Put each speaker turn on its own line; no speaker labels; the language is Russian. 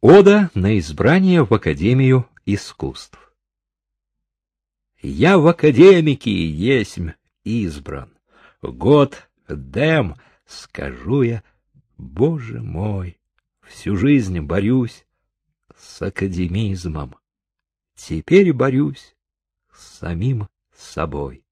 Ода на избрание в Академию искусств. Я в академике есмь избран. Год дем, скажу я, Боже мой, всю жизнь борюсь с академизмом. Теперь борюсь с самим собой.